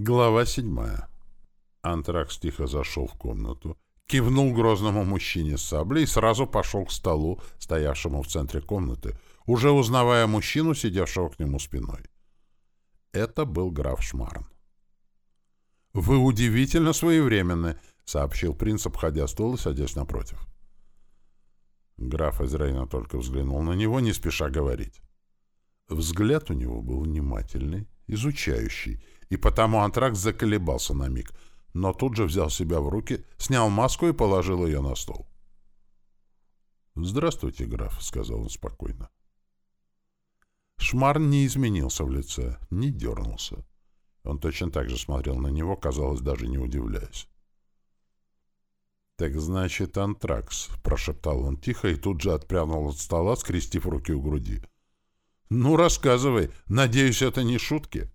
Глава седьмая. Антракс тихо зашел в комнату, кивнул грозному мужчине с саблей и сразу пошел к столу, стоявшему в центре комнаты, уже узнавая мужчину, сидевшего к нему спиной. Это был граф Шмарн. «Вы удивительно своевременны», — сообщил принц, обходя стол и садясь напротив. Граф Изрейна только взглянул на него, не спеша говорить. Взгляд у него был внимательный, изучающий, и потому антракс заколебался на миг, но тут же взял себя в руки, снял маску и положил ее на стол. «Здравствуйте, граф», — сказал он спокойно. Шмарн не изменился в лице, не дернулся. Он точно так же смотрел на него, казалось, даже не удивляясь. «Так значит, антракс», — прошептал он тихо и тут же отпрянул от стола, скрестив руки у груди. «Ну, рассказывай. Надеюсь, это не шутки?»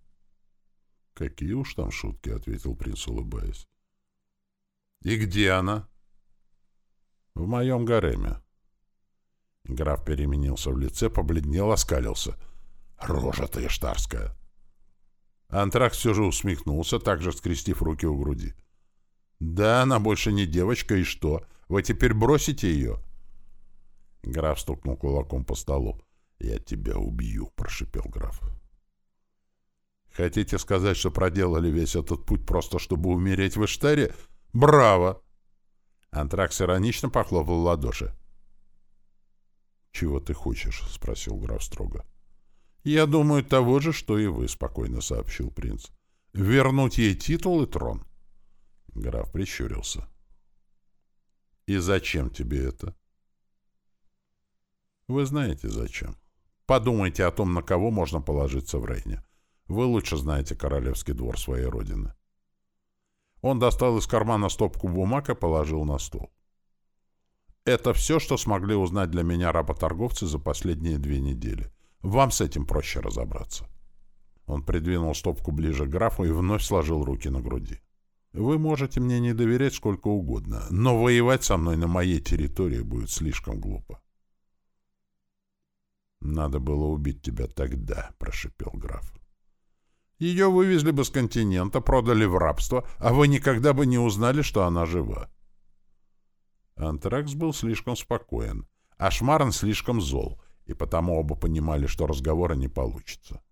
«Какие уж там шутки», — ответил принц, улыбаясь. «И где она?» «В моем гареме». Граф переменился в лице, побледнел, оскалился. «Рожа ты штарская!» Антракс все же усмехнулся, также скрестив руки у груди. «Да, она больше не девочка, и что? Вы теперь бросите ее?» Граф стукнул кулаком по столу. «Я тебя убью», — прошипел граф. Хотите сказать, что проделали весь этот путь просто, чтобы умереть в Иштаре? Браво!» Антракс иронично похлопал в ладоши. «Чего ты хочешь?» — спросил граф строго. «Я думаю, того же, что и вы», — спокойно сообщил принц. «Вернуть ей титул и трон». Граф прищурился. «И зачем тебе это?» «Вы знаете, зачем. Подумайте о том, на кого можно положиться в Рейне. Вы лучше знаете королевский двор своей родины. Он достал из кармана стопку бумаг и положил на стол. Это все, что смогли узнать для меня работорговцы за последние две недели. Вам с этим проще разобраться. Он придвинул стопку ближе к графу и вновь сложил руки на груди. Вы можете мне не доверять сколько угодно, но воевать со мной на моей территории будет слишком глупо. «Надо было убить тебя тогда», — прошипел граф. Ее вывезли бы с континента, продали в рабство, а вы никогда бы не узнали, что она жива. Антракс был слишком спокоен, а Шмарн слишком зол, и потому оба понимали, что разговора не получится.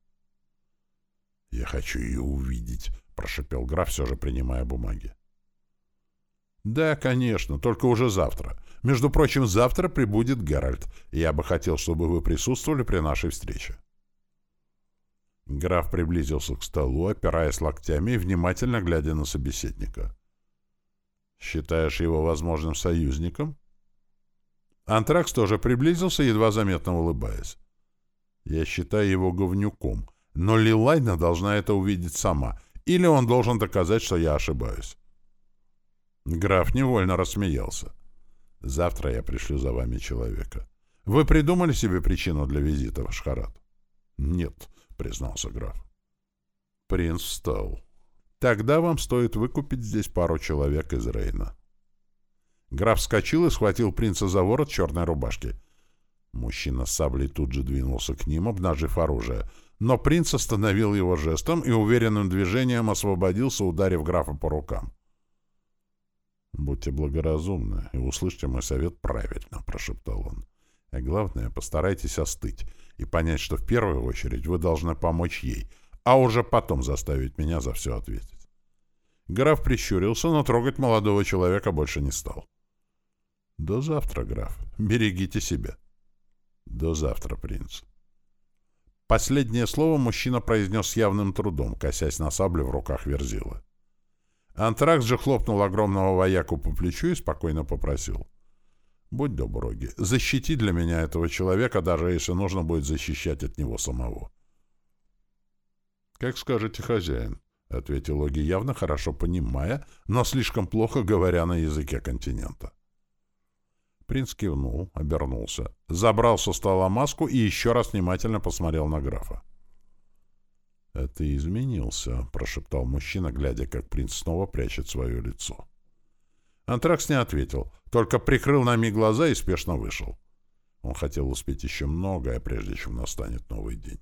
«Я хочу ее увидеть», — прошепел граф, все же принимая бумаги. «Да, конечно, только уже завтра. Между прочим, завтра прибудет Геральт, я бы хотел, чтобы вы присутствовали при нашей встрече». Граф приблизился к столу, опираясь локтями и внимательно глядя на собеседника. «Считаешь его возможным союзником?» Антракс тоже приблизился, едва заметно улыбаясь. «Я считаю его говнюком, но Лилайна должна это увидеть сама, или он должен доказать, что я ошибаюсь». Граф невольно рассмеялся. «Завтра я пришлю за вами человека. Вы придумали себе причину для визита в Шхарат?» «Нет», признался граф. Принц встал. «Тогда вам стоит выкупить здесь пару человек из Рейна». Граф вскочил и схватил принца за ворот черной рубашки. Мужчина с саблей тут же двинулся к ним, обнажив оружие. Но принц остановил его жестом и уверенным движением освободился, ударив графа по рукам. «Будьте благоразумны и услышьте мой совет правильно», — прошептал он. «А главное, постарайтесь остыть и понять, что в первую очередь вы должны помочь ей, а уже потом заставить меня за все ответить. Граф прищурился, но трогать молодого человека больше не стал. «До завтра, граф. Берегите себя». «До завтра, принц». Последнее слово мужчина произнес с явным трудом, косясь на саблю в руках Верзила. Антракс же хлопнул огромного вояку по плечу и спокойно попросил. Будь доброги, защити для меня этого человека, даже если нужно будет защищать от него самого. «Как скажете, хозяин», — ответил Оги, явно хорошо понимая, но слишком плохо говоря на языке континента. Принц кивнул, обернулся, забрал со стола маску и еще раз внимательно посмотрел на графа. «Это изменился», — прошептал мужчина, глядя, как принц снова прячет свое лицо. Антракс не ответил, только прикрыл на миг глаза и спешно вышел. Он хотел успеть еще многое, прежде чем настанет новый день.